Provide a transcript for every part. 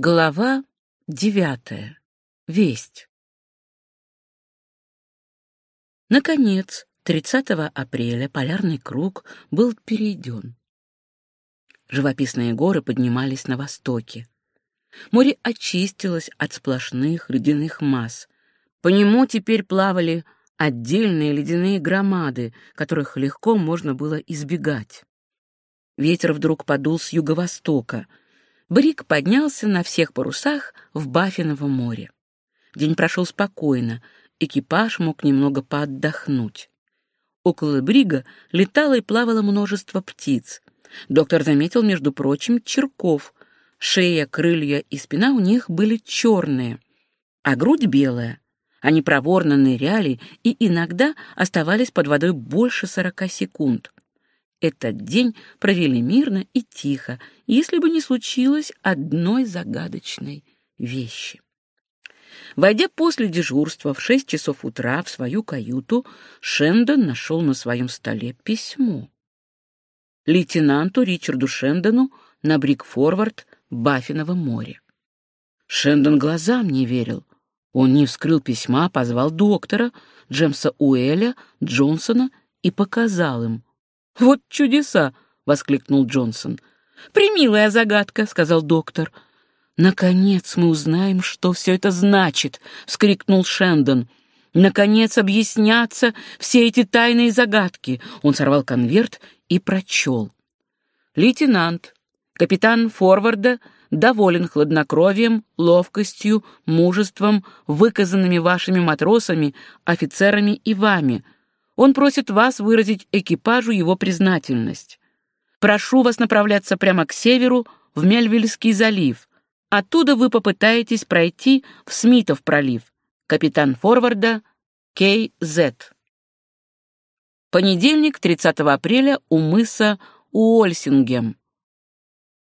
Глава девятая. Весть. Наконец, 30 апреля полярный круг был перейден. Живописные горы поднимались на востоке. Море очистилось от сплошных ледяных масс. По нему теперь плавали отдельные ледяные громады, которых легко можно было избегать. Ветер вдруг подул с юго-востока — Брик поднялся на всех парусах в Баффиново море. День прошел спокойно, экипаж мог немного поотдохнуть. Около брига летало и плавало множество птиц. Доктор заметил, между прочим, черков. Шея, крылья и спина у них были черные, а грудь белая. Они проворно ныряли и иногда оставались под водой больше сорока секунд. Этот день провели мирно и тихо, если бы не случилось одной загадочной вещи. Войдя после дежурства в шесть часов утра в свою каюту, Шендон нашел на своем столе письмо. Лейтенанту Ричарду Шендону на Брик-Форвард Баффиново море. Шендон глазам не верил. Он не вскрыл письма, позвал доктора, Джемса Уэля, Джонсона и показал им — «Вот чудеса!» — воскликнул Джонсон. «Примилая загадка», — сказал доктор. «Наконец мы узнаем, что все это значит!» — вскрикнул Шендон. «Наконец объяснятся все эти тайные загадки!» Он сорвал конверт и прочел. «Лейтенант, капитан форварда, доволен хладнокровием, ловкостью, мужеством, выказанными вашими матросами, офицерами и вами — он просит вас выразить экипажу его признательность. Прошу вас направляться прямо к северу, в Мельвильский залив. Оттуда вы попытаетесь пройти в Смитов пролив. Капитан форварда Кей Зет. Понедельник, 30 апреля, у мыса Уольсингем.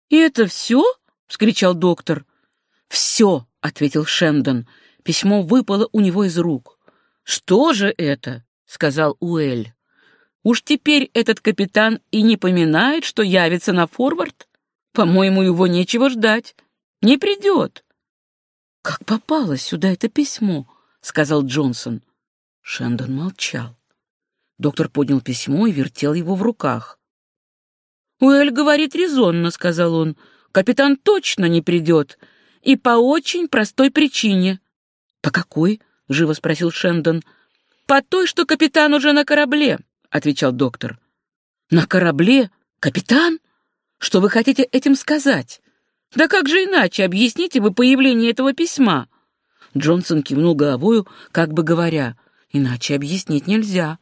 «И это все?» — вскричал доктор. «Все», — ответил Шендон. Письмо выпало у него из рук. «Что же это?» Сказал Уэль. Уж теперь этот капитан и не поминает, что явится на форвард? По-моему, его нечего ждать. Не придет. Как попало сюда это письмо? сказал Джонсон. Шендон молчал. Доктор поднял письмо и вертел его в руках. «Уэль говорит резонно», — сказал он. «Капитан точно не придет. И по очень простой причине». «По какой?» — живо спросил Шендон. «По той, что капитан уже на корабле», — отвечал доктор. «На корабле? Капитан? Что вы хотите этим сказать? Да как же иначе объясните вы появление этого письма?» Джонсон кивнул головою, как бы говоря, «Иначе объяснить нельзя».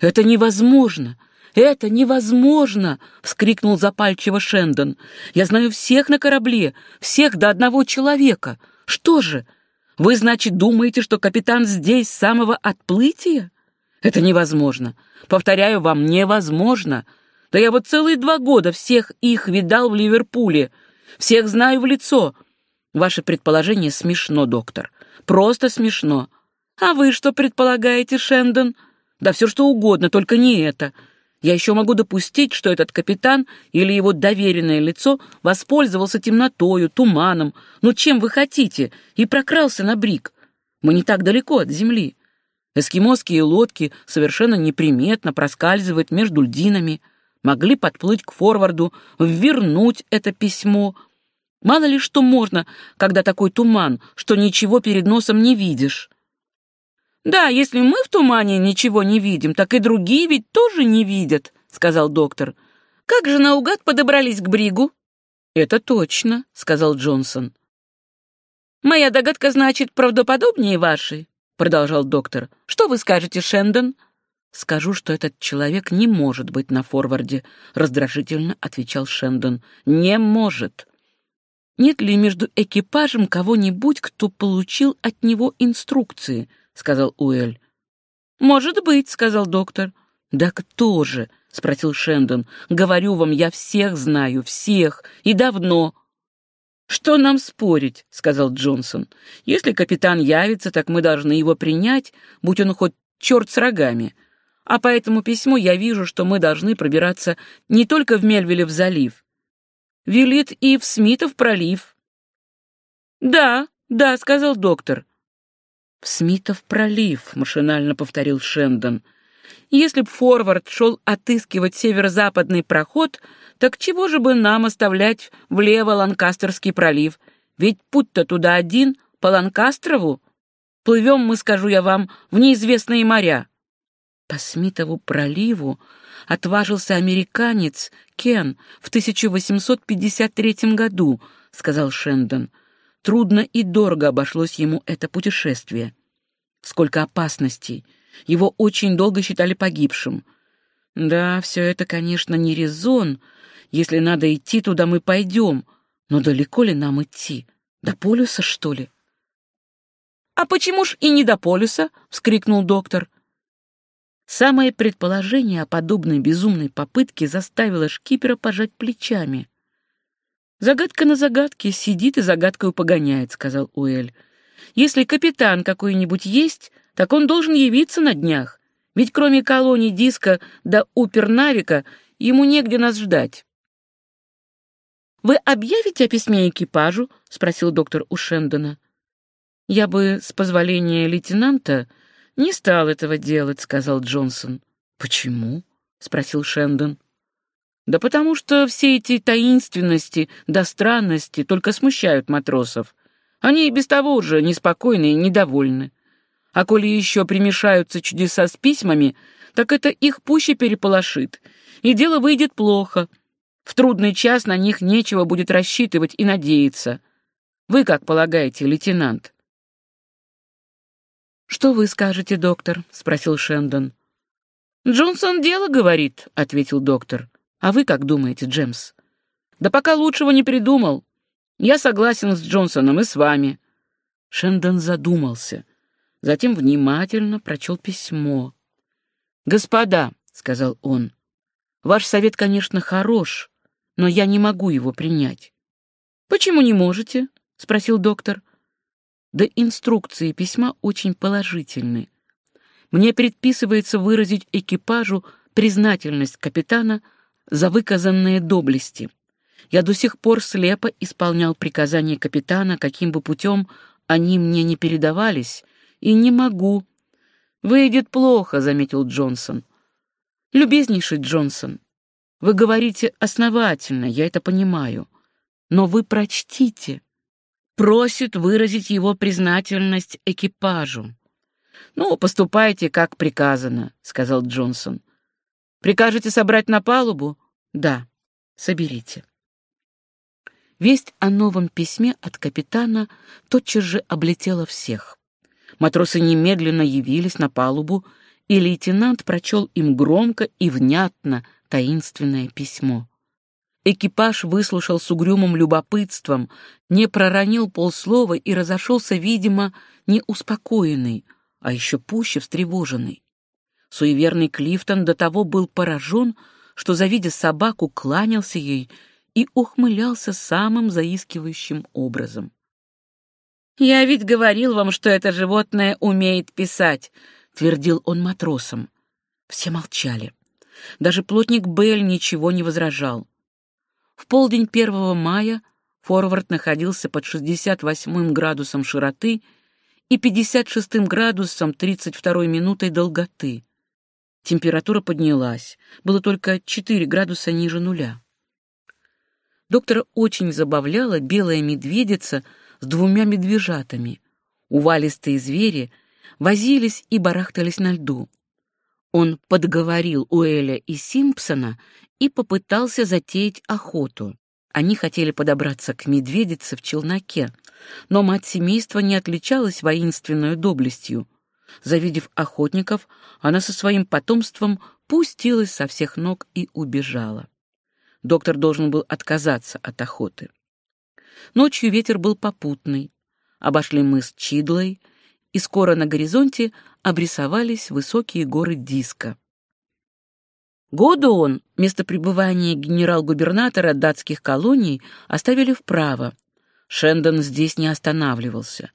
«Это невозможно! Это невозможно!» — вскрикнул запальчиво Шендон. «Я знаю всех на корабле, всех до одного человека. Что же, вы, значит, думаете, что капитан здесь с самого отплытия? Это невозможно. Повторяю вам, невозможно. Да я вот целые два года всех их видал в Ливерпуле. Всех знаю в лицо. Ваше предположение смешно, доктор. Просто смешно. А вы что предполагаете, Шендон? Да все что угодно, только не это. Я еще могу допустить, что этот капитан или его доверенное лицо воспользовался темнотою, туманом, ну чем вы хотите, и прокрался на брик. Мы не так далеко от земли. Эскимосские лодки совершенно неприметно проскальзывают между льдинами, могли подплыть к форварду, ввернуть это письмо. Мало ли что можно, когда такой туман, что ничего перед носом не видишь. «Да, если мы в тумане ничего не видим, так и другие ведь тоже не видят», — сказал доктор. «Как же наугад подобрались к бригу?» «Это точно», — сказал Джонсон. «Моя догадка, значит, правдоподобнее вашей», — продолжал доктор. «Что вы скажете, Шендон?» «Скажу, что этот человек не может быть на форварде», — раздражительно отвечал Шендон. «Не может». «Нет ли между экипажем кого-нибудь, кто получил от него инструкции?» — сказал Уэль. «Может быть», — сказал доктор. «Да кто же?» — спросил Шендон. «Говорю вам, я всех знаю, всех, и давно». «Что нам спорить?» — сказал Джонсон. «Если капитан явится, так мы должны его принять, будь он хоть черт с рогами. А по этому письму я вижу, что мы должны пробираться не только в Мельвилев залив. Велит и в Смитов пролив. «Да, да», — сказал доктор. «В Смитов пролив», — машинально повторил Шендон. «Если б форвард шел отыскивать северо-западный проход, так чего же бы нам оставлять влево Ланкастерский пролив? Ведь путь-то туда один, по Ланкастрову. Плывем мы, скажу я вам, в неизвестные моря». По Смитову проливу отважился американец Кен в 1853 году, сказал Шендон. Трудно и дорого обошлось ему это путешествие. Сколько опасностей. Его очень долго считали погибшим. Да, все это, конечно, не резон. Если надо идти, туда мы пойдем. Но далеко ли нам идти? До полюса, что ли? «А почему ж и не до полюса?» — вскрикнул доктор. Самое предположение о подобной безумной попытке заставило шкипера пожать плечами. «Загадка на загадке, сидит и загадкой погоняет», — сказал Уэль. «Если капитан какой-нибудь есть, так он должен явиться на днях, ведь кроме колонии диска до Упернавика ему негде нас ждать». «Вы объявите о письме экипажу?» — спросил доктор у Шендона. «Я бы, с позволения лейтенанта, «Не стал этого делать», — сказал Джонсон. «Почему?» — спросил Шендон. «Да потому что все эти таинственности да странности только смущают матросов. Они и без того уже неспокойны и недовольны. А коли еще примешаются чудеса с письмами, так это их пуще переполошит, и дело выйдет плохо. В трудный час на них нечего будет рассчитывать и надеяться. Вы как полагаете, лейтенант?» «Что вы скажете, доктор?» — спросил Шендон. «Джонсон дело говорит», — ответил доктор. «А вы как думаете, Джемс?» «Да пока лучшего не придумал. Я согласен с Джонсоном и с вами». Шендон задумался, затем внимательно прочел письмо. «Господа», — сказал он, — «ваш совет, конечно, хорош, но я не могу его принять». «Почему не можете?» — спросил доктор. Да инструкции письма очень положительны. Мне предписывается выразить экипажу признательность капитана за выказанные доблести. Я до сих пор слепо исполнял приказания капитана, каким бы путем они мне не передавались, и не могу. «Выйдет плохо», — заметил Джонсон. «Любезнейший Джонсон, вы говорите основательно, я это понимаю, но вы прочтите, просит выразить его признательность экипажу. «Ну, поступайте, как приказано», — сказал Джонсон. «Прикажете собрать на палубу?» «Да, соберите». Весть о новом письме от капитана тотчас же облетела всех. Матросы немедленно явились на палубу, и лейтенант прочел им громко и внятно таинственное письмо. Экипаж выслушал с угрюмым любопытством, не проронил полслова и разошелся, видимо, не успокоенный, а еще пуще встревоженный. Суеверный Клифтон до того был поражен, что, завидя собаку, кланялся ей и ухмылялся самым заискивающим образом. «Я ведь говорил вам, что это животное умеет писать», — твердил он матросам. Все молчали. Даже плотник Белль ничего не возражал. В полдень 1 мая форвард находился под 68 градусом широты и 56 градусом 32 минутой долготы. Температура поднялась, было только 4 градуса ниже нуля. Доктора очень забавляла белая медведица с двумя медвежатами. Увалистые звери возились и барахтались на льду. Он подговорил Уэля и Симпсона и попытался затеять охоту. Они хотели подобраться к медведице в челноке, но мать семейства не отличалась воинственной доблестью. Завидев охотников, она со своим потомством пустилась со всех ног и убежала. Доктор должен был отказаться от охоты. Ночью ветер был попутный. Обошли мыс Чидлой, и скоро на горизонте обрисовались высокие горы Диска. Годуон, место пребывания генерал-губернатора датских колоний, оставили вправо. Шендон здесь не останавливался.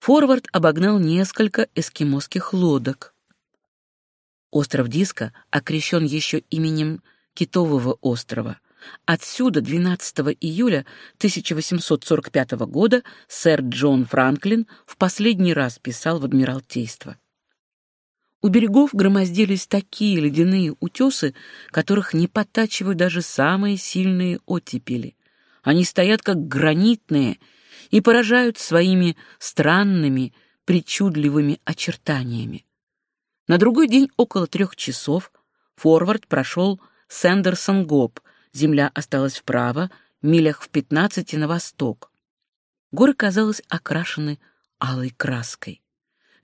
Форвард обогнал несколько эскимосских лодок. Остров Диска окрещен еще именем Китового острова, Отсюда 12 июля 1845 года сэр Джон Франклин в последний раз писал в Адмиралтейство. У берегов громоздились такие ледяные утесы, которых не подтачивают даже самые сильные оттепели. Они стоят как гранитные и поражают своими странными, причудливыми очертаниями. На другой день около трех часов форвард прошел Сэндерсон-Гоп, земля осталась вправо, милях в пятнадцати на восток. Горы, казалось, окрашены алой краской.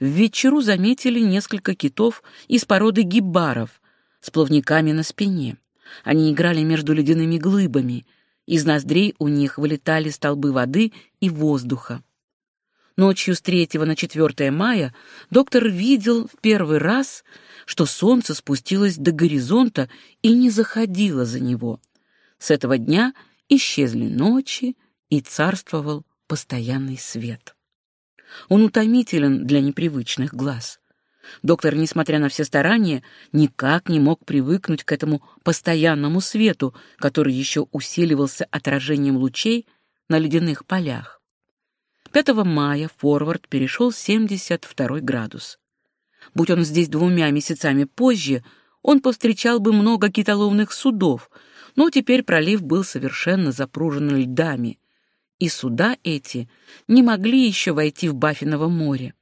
В вечеру заметили несколько китов из породы гибаров с плавниками на спине. Они играли между ледяными глыбами. Из ноздрей у них вылетали столбы воды и воздуха. Ночью с 3 на 4 мая доктор видел в первый раз, что солнце спустилось до горизонта и не заходило за него. С этого дня исчезли ночи, и царствовал постоянный свет. Он утомителен для непривычных глаз. Доктор, несмотря на все старания, никак не мог привыкнуть к этому постоянному свету, который еще усиливался отражением лучей на ледяных полях. 5 мая форвард перешел 72 градус. Будь он здесь двумя месяцами позже, он повстречал бы много китоловных судов, но теперь пролив был совершенно запружен льдами, и суда эти не могли еще войти в Баффиново море.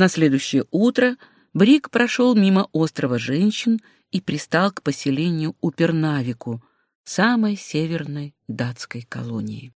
На следующее утро Брик прошел мимо острова женщин и пристал к поселению Упернавику, самой северной датской колонии.